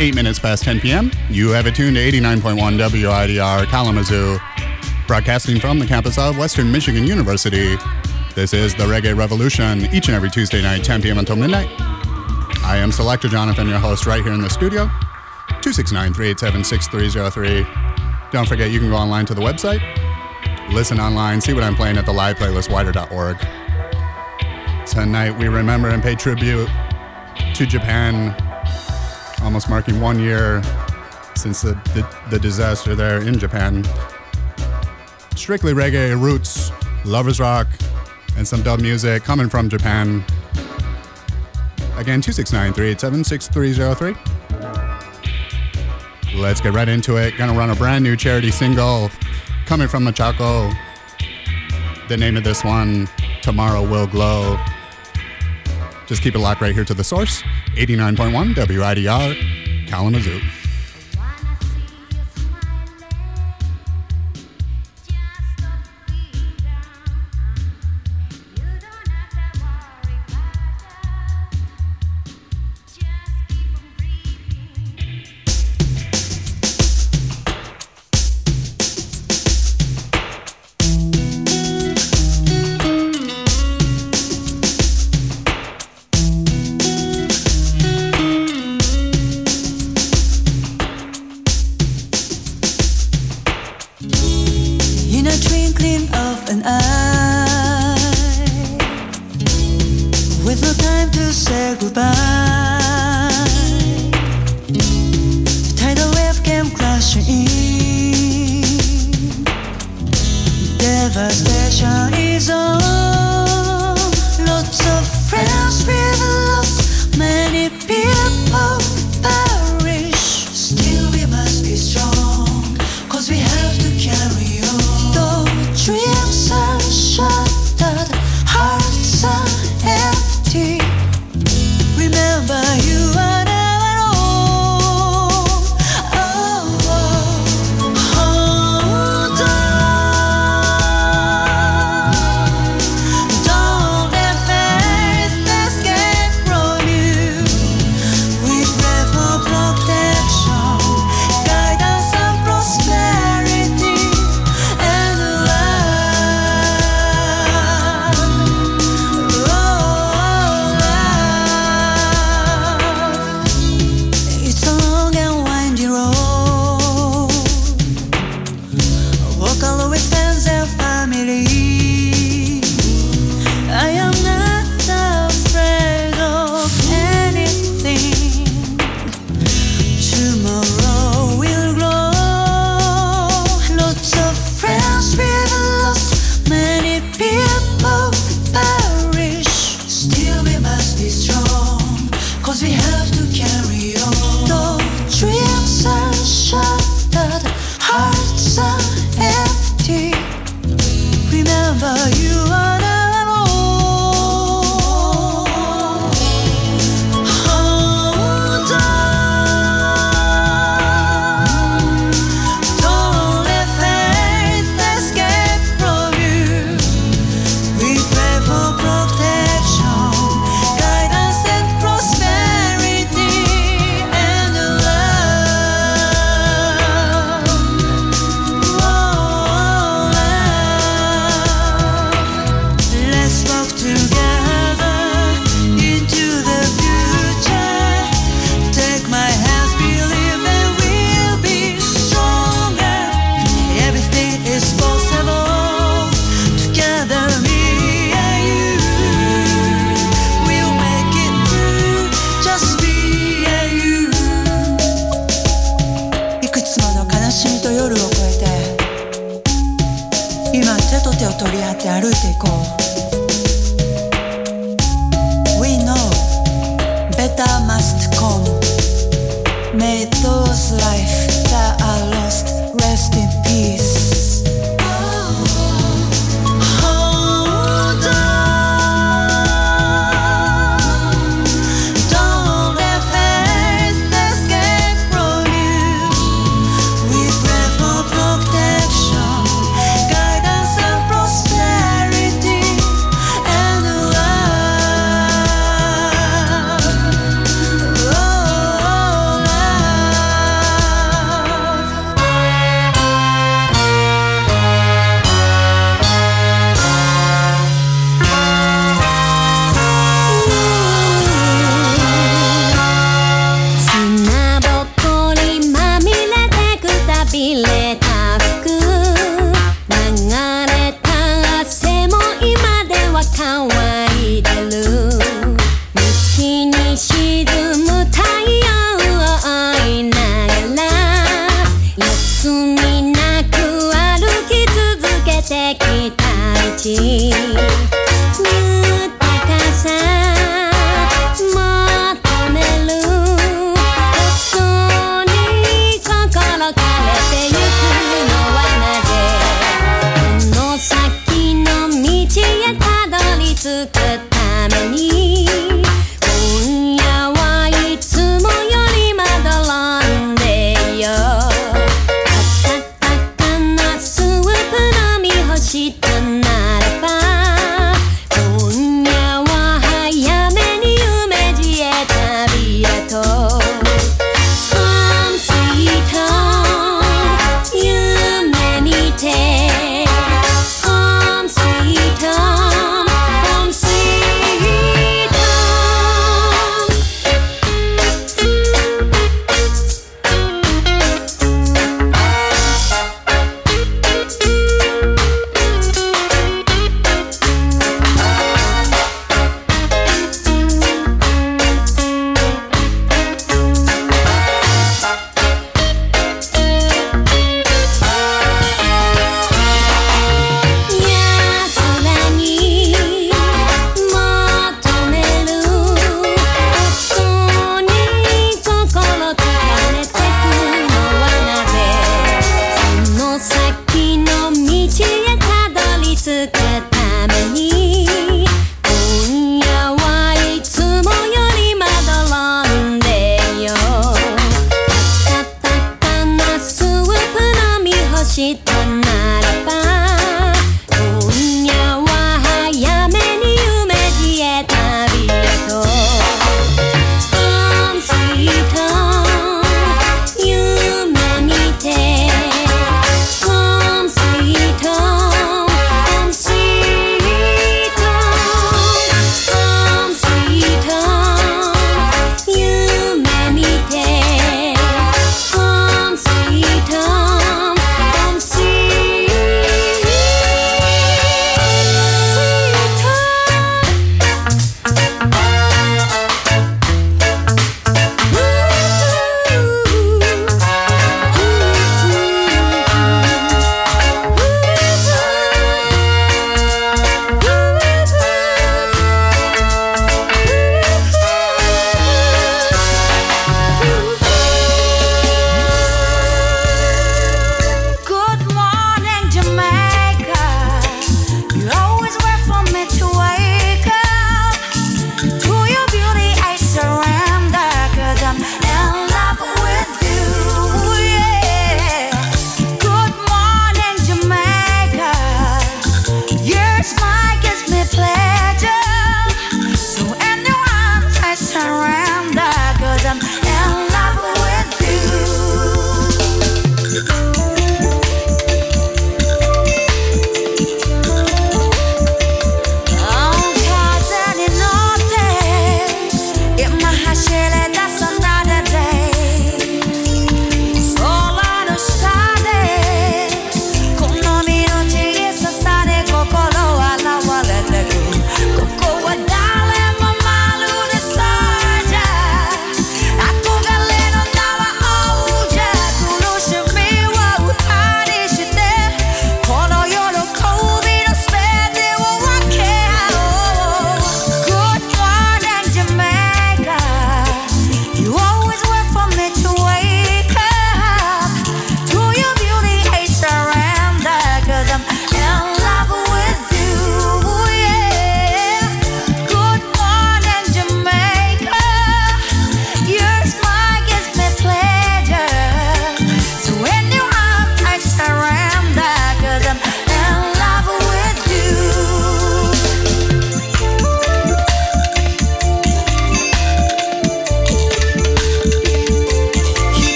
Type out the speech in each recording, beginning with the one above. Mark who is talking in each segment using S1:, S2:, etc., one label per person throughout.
S1: 8 minutes past 10 p.m. You have it tuned to 89.1 WIDR Kalamazoo, broadcasting from the campus of Western Michigan University. This is the Reggae Revolution, each and every Tuesday night, 10 p.m. until midnight. I am Selector Jonathon, your host, right here in the studio. 269 387 6303. Don't forget, you can go online to the website, listen online, see what I'm playing at the live playlist, widr.org. Tonight, we remember and pay tribute to Japan almost marking one year since the, the, the disaster there in Japan. Strictly reggae, roots, lovers rock, and some dub music coming from Japan. Again, 269 387 6303. Let's get right into it. Gonna run a brand new charity single coming from Machaco. The name of this one, Tomorrow Will Glow. Just keep it locked right here to the source 89.1 WIDR Kalamazoo.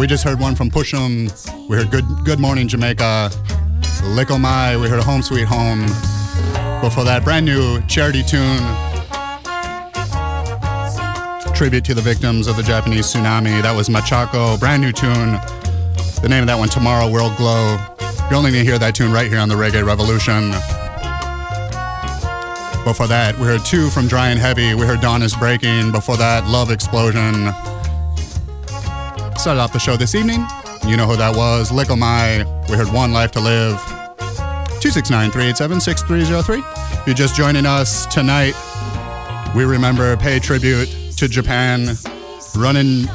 S2: We just heard one from Pushim. We heard Good Good Morning Jamaica. Likkle Mai. We heard Home Sweet Home. Before that, brand new charity tune. Tribute to the victims of the Japanese tsunami. That was Machaco. Brand new tune. The name of that one, Tomorrow World Glow. You're only to hear that tune right here on the Reggae Revolution. Before that, we heard two from Dry and Heavy. We heard Dawn is Breaking. Before that, Love Explosion. Started off the show this evening. You know who that was. Likkle Mai. We heard One Life to Live. 269 387 6303. If you're just joining us tonight, we remember pay tribute to Japan, running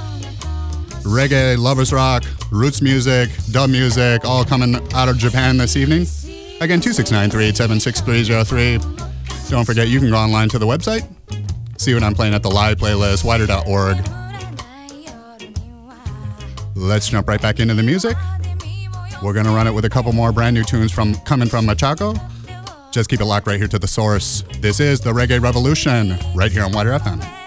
S2: reggae, lovers rock, roots music, dub music, all coming out of Japan this evening. Again, 269 387 6303. Don't forget, you can go online to the website, see what I'm playing at the live playlist, widr.org. Let's jump right back into the music. We're gonna run it with a couple more brand new tunes from coming from Machaco. Just keep it locked right here to the source. This is the Reggae Revolution, right here on WIDR FM.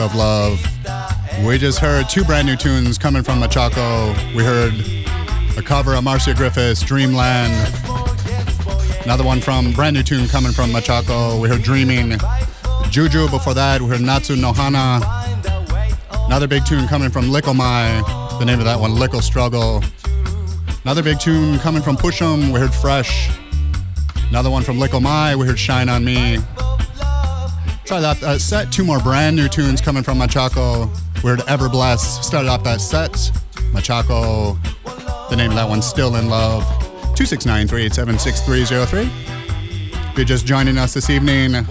S2: Of Love. We just heard two brand new tunes coming from Machaco. We heard a cover of Marcia Griffiths, Dreamland. Another one from brand new tune coming from Machaco. We heard Dreaming. Juju before that, we heard Natsu no Hana. Another big tune coming from Likkle Mai. The name of that one, Likkle Struggle. Another big tune coming from Pushim. We heard Fresh. Another one from Likkle Mai. We heard Shine on Me. Started off that set. Two more brand new tunes coming from Machaco. We're Ever Blessed. Started off that set. Machaco. The name of that one, Still in Love. 269 387 6303. If you're just joining us this evening,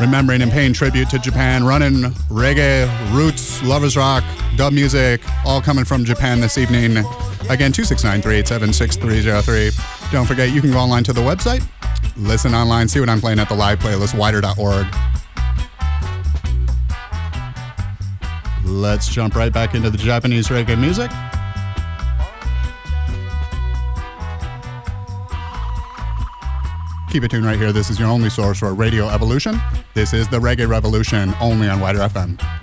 S2: remembering and paying tribute to Japan, running reggae, roots, lovers rock, dub music, all coming from Japan this evening. Again, 269 387 6303. Don't forget, you can go online to the website, listen online, see what I'm playing at the live playlist, widr.org. Let's jump right back into the Japanese reggae music.
S3: Keep it tuned right here. This is your only source for Radio Evolution. This is the Reggae Revolution only on WIDR FM.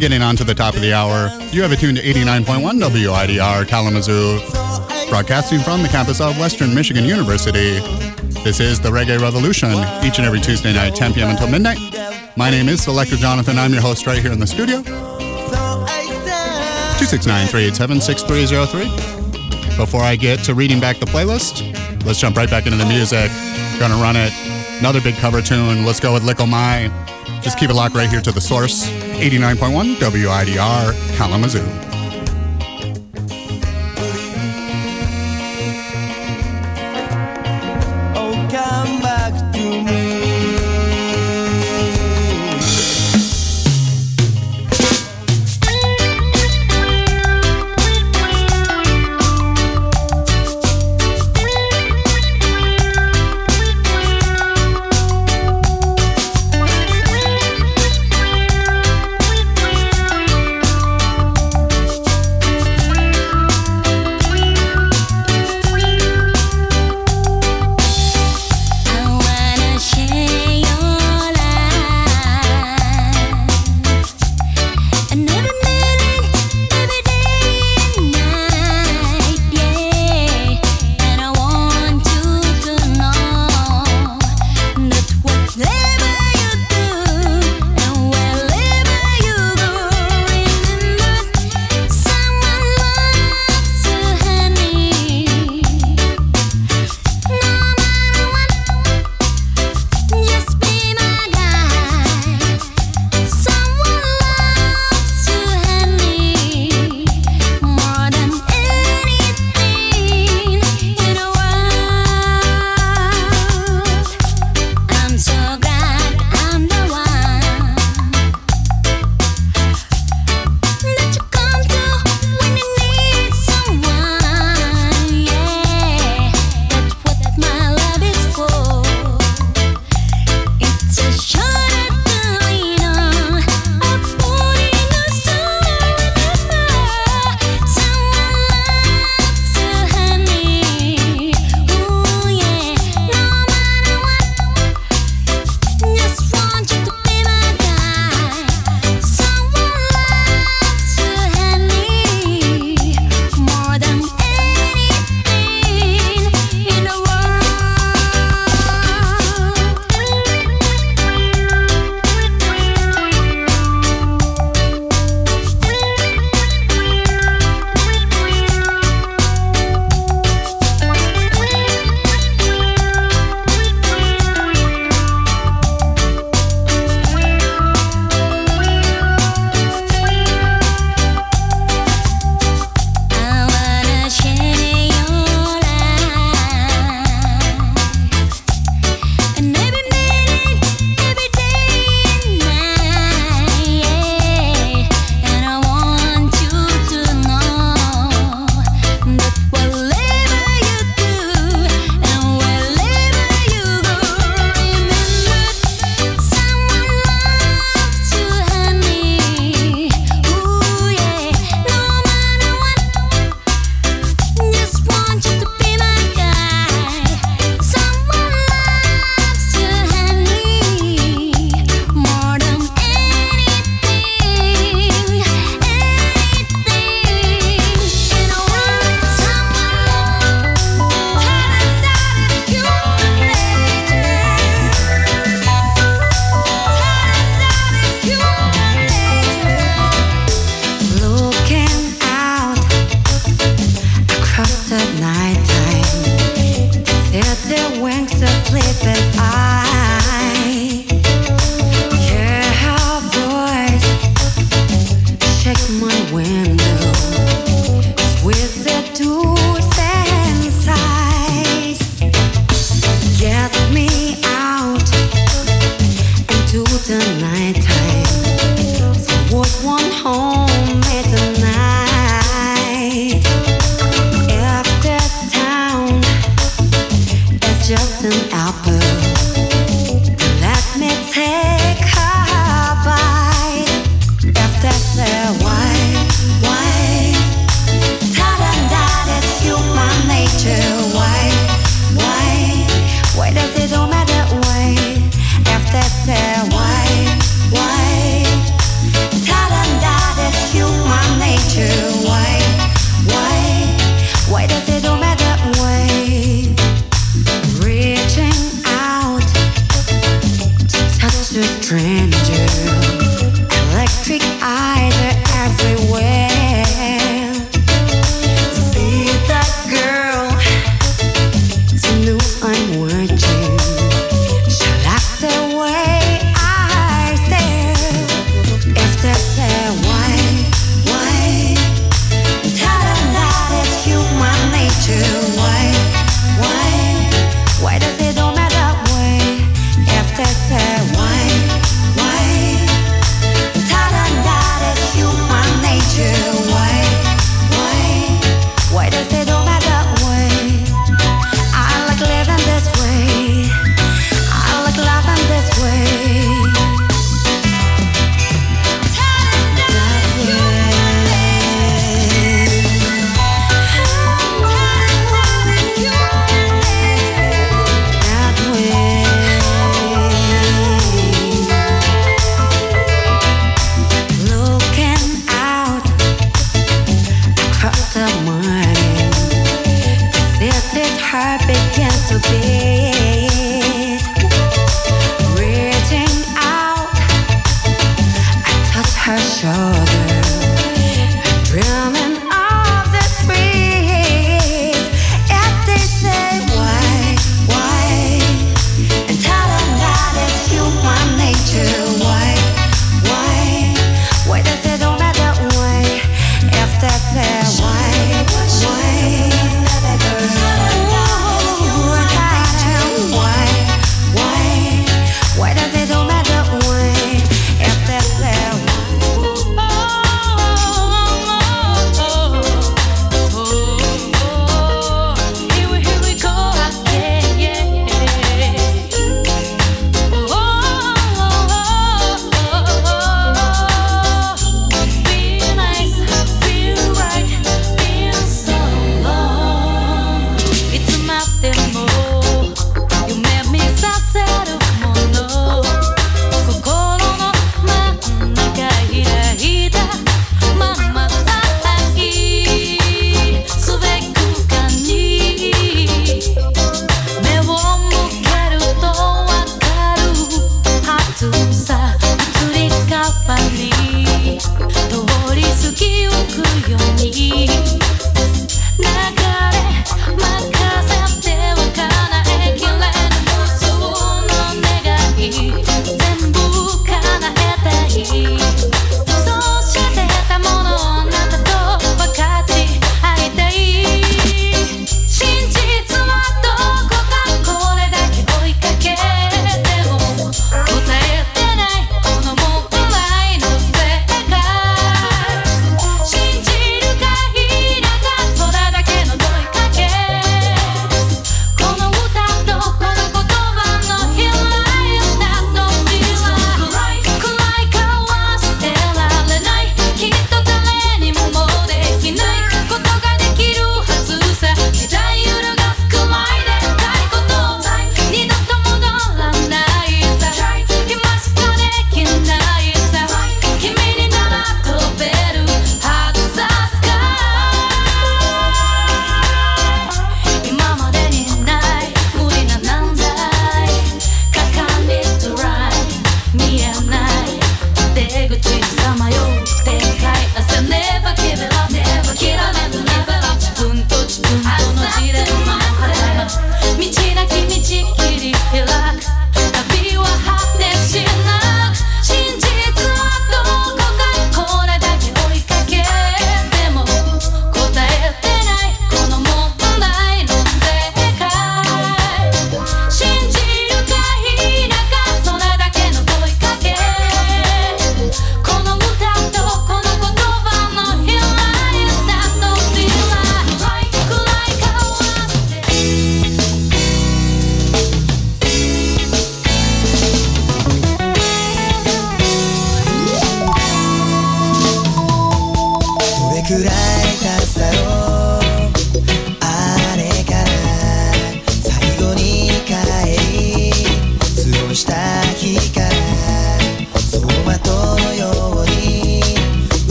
S2: We're getting on to the top of the hour. You have attuned to 89.1 WIDR Kalamazoo, broadcasting from the campus of Western Michigan University. This is the Reggae Revolution, each and every Tuesday night, 10 p.m. until midnight. My name is Selector Jonathon. I'm your host right here in the studio. 269-387-6303. Before I get to reading back the playlist, let's jump right back into the music. Gonna run it. Another big cover tune. Let's go with Likkle Mai. Just keep it locked right here to the source 89.1 WIDR Kalamazoo.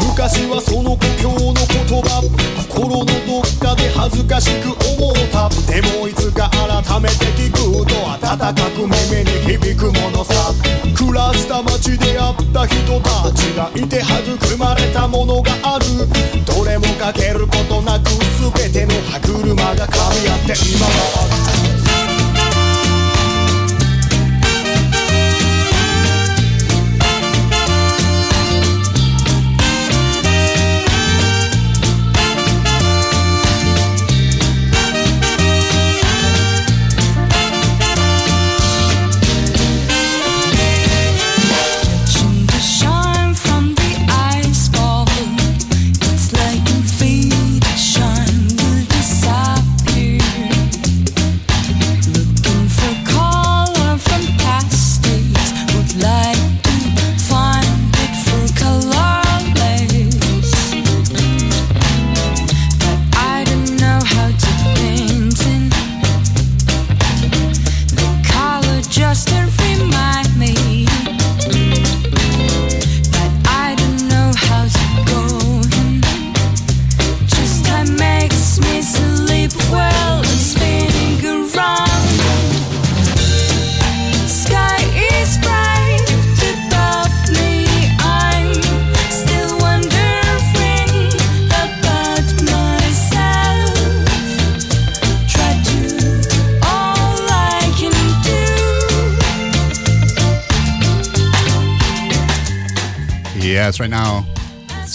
S3: 昔はその故郷の言葉心のどっかで恥ずかしく思った。でもいつか改めて聞くと温かく耳に響くものさ。暮らした街で会った人たちがいて育まれたものがある。どれもかけることなく全ての歯車が噛み合って今は。ある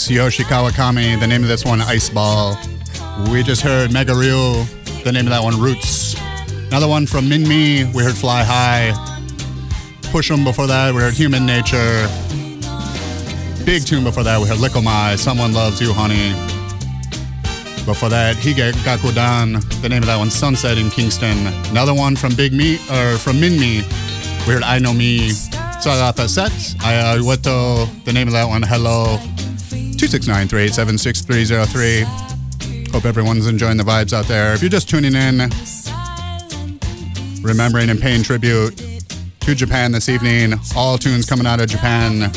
S2: Tsuyoshi Kawakami, the name of this one, Ice Ball. We just heard Megaryu, the name of that one, Roots. Another one from Min Minmi, we heard Fly High. Pushim before that, we heard Human Nature. Big tune before that, we heard Likkle Mai, Someone Loves You, Honey. Before that, Hige Gakudan, the name of that one, Sunset in Kingston. Another one from Big Me, or from Minmi, we heard Ai No Mi. Started off set. Ueto, the name of that one, Hello. 269-387-6303. Hope everyone's enjoying the vibes out there. If you're just tuning in, remembering and paying tribute to Japan this evening, all tunes coming out of Japan.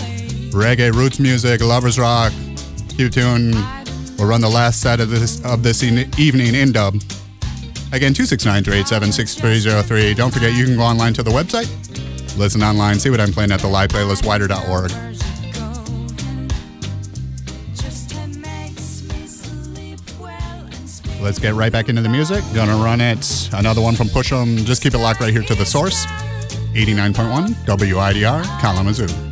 S2: Reggae, roots music, lovers rock. Keep tuned. We'll run the last set of this of this evening in dub. Again, 269-387-6303. Don't forget you can go online to the website, listen online, see what I'm playing at the live playlist,
S4: widr.org.
S2: Let's get right back into the music. Gonna run it. Another one from Pushim. Just keep it locked right here to the source. 89.1 WIDR Kalamazoo.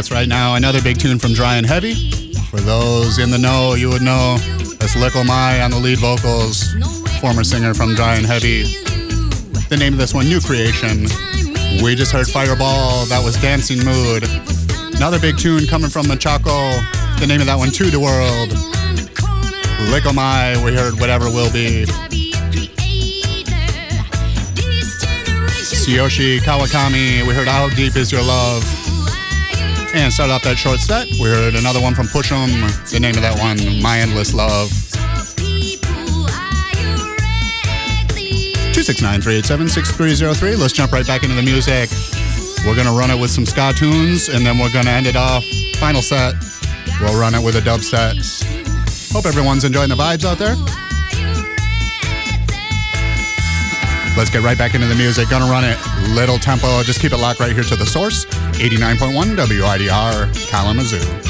S2: That's right now another big tune from Dry and Heavy. For those in the know, you would know that's o' Mai on the lead vocals, former singer from Dry and Heavy. The name of this one, New Creation. We just heard Fireball, that was Dancing Mood. Another big tune coming from Machaco. The name of that one, To the World. Likkle Mai, we heard Whatever Will Be. Tsuyoshi Kawakami, we heard How Deep Is Your Love. And start off that short set. We heard another one from Pushim. The name of that one, My Endless Love. 269-387-6303. Let's jump right back into the music. We're gonna run it with some ska tunes, and then we're gonna end it off. Final set. We'll run it with a dub set. Hope everyone's enjoying the vibes out there. Let's get right back into the music. Gonna run it little tempo. Just keep it locked right here to the source. 89.1 WIDR Kalamazoo.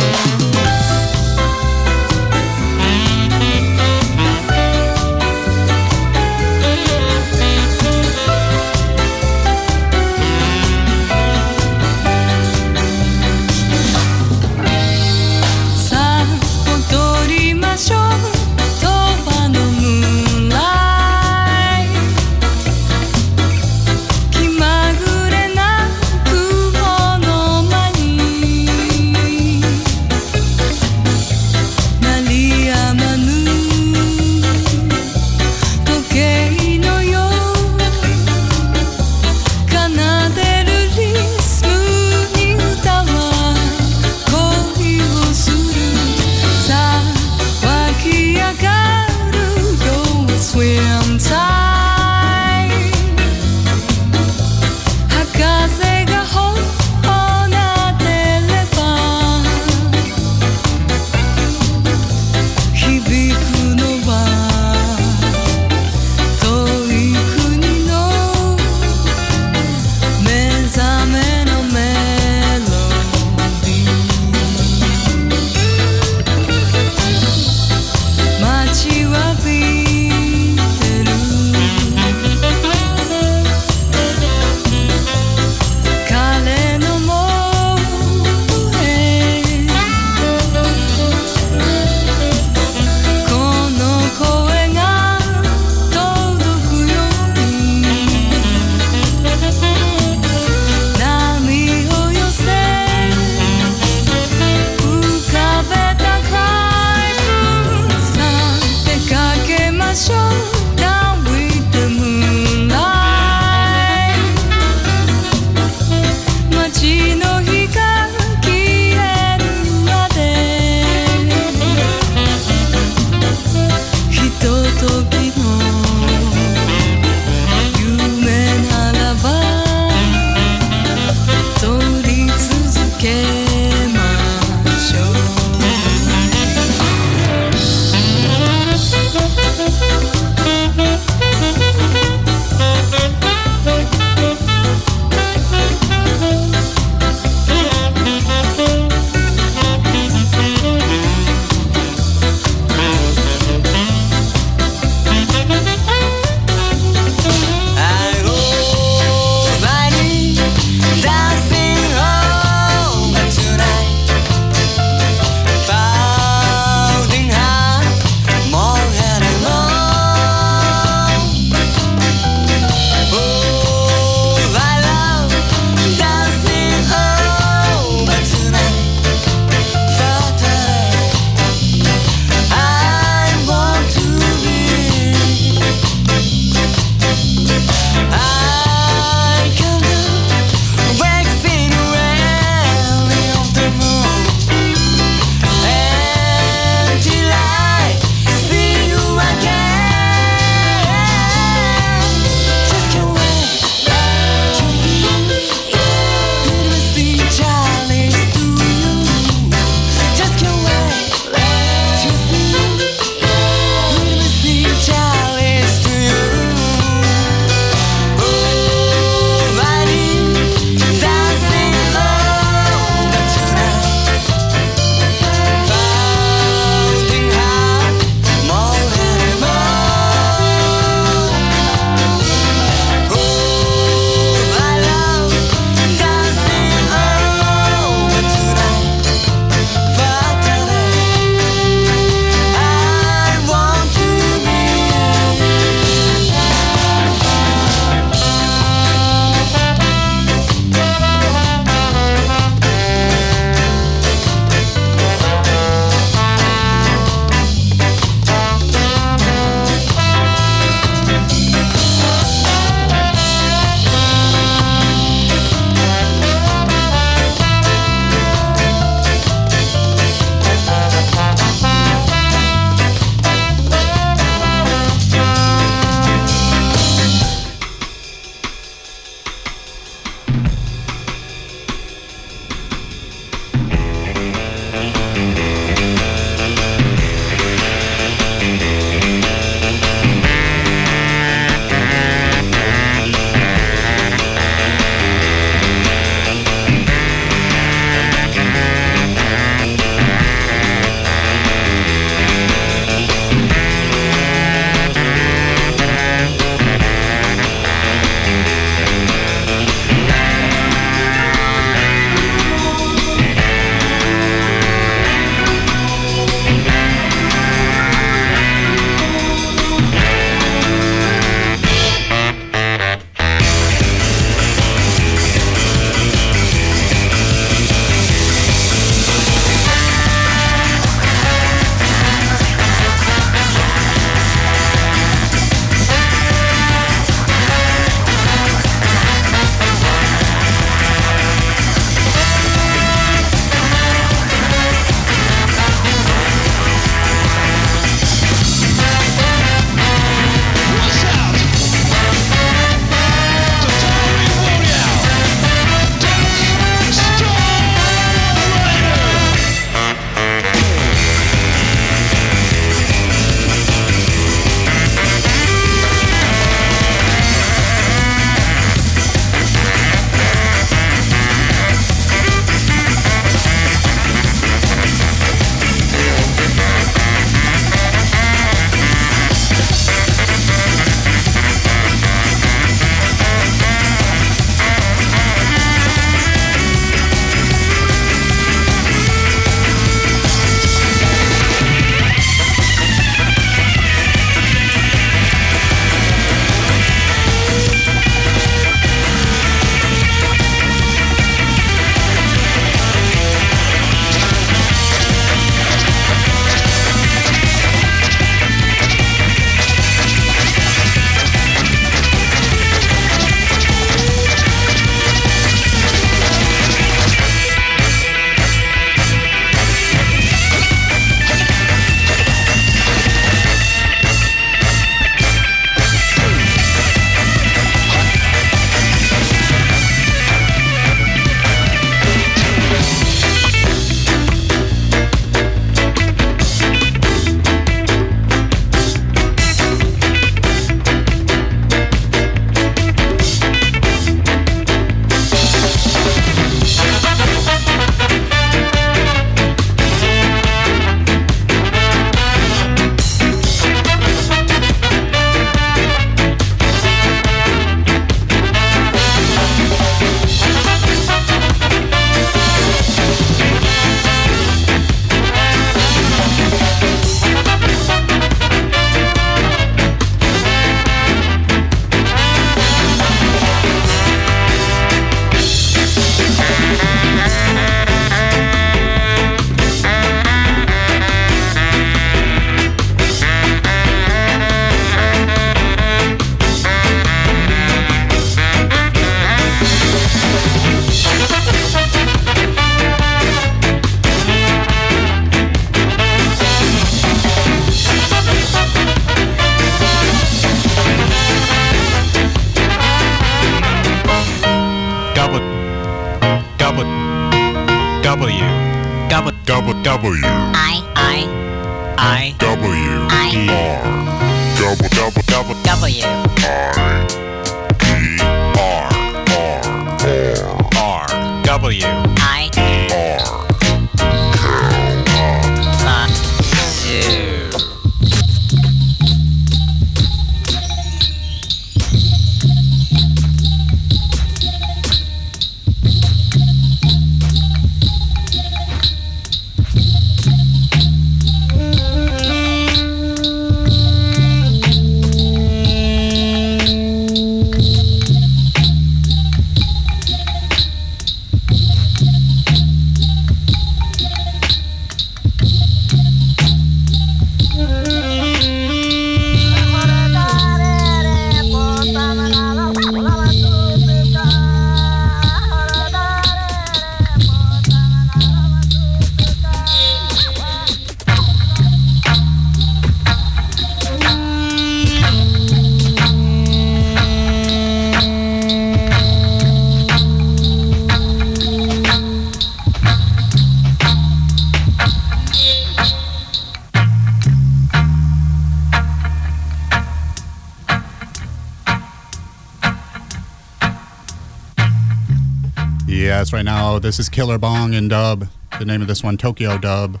S2: This is Killer Bong and Dub. The name of this one, Tokyo Dub.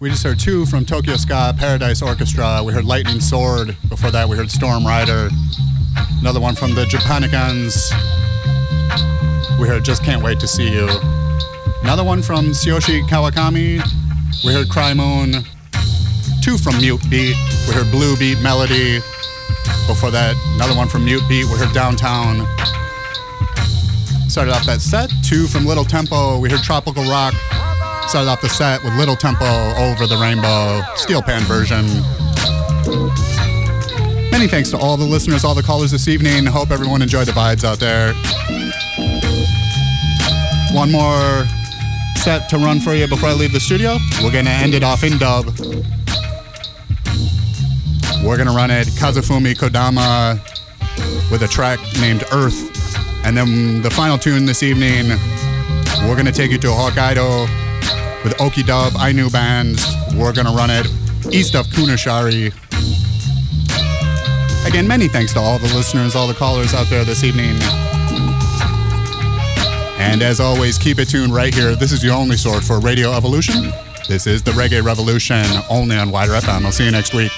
S2: We just heard two from Tokyo Ska Paradise Orchestra. We heard Lightning Sword. Before that, we heard Storm Rider. Another one from the Japonicans. We heard Just Can't Wait to See You. Another one from Tsuyoshi Kawakami. We heard Cry Moon. Two from Mute Beat. We heard Blue Beat Melody. Before that, another one from Mute Beat. We heard Downtown. Started off that set. Two from Little Tempo. We heard Tropical Rock. Started off the set with Little Tempo Over the Rainbow, Steel Pan version. Many thanks to all the listeners, all the callers this evening. Hope everyone enjoyed the vibes out there. One more set to run for you before I leave the studio. We're going to end it off in dub. We're going to run it Kazufumi Kodama with a track named Earth. And then the final tune this evening, we're going to take you to Hokkaido with Oki Dub, Ainu Bands. We're going to run it east of Kunashiri. Again, many thanks to all the listeners, all the callers out there this evening. And as always, keep it tuned right here. This is your only source for Radio Evolution. This is the Reggae Revolution, only on WIDR FM. I'll see you next week.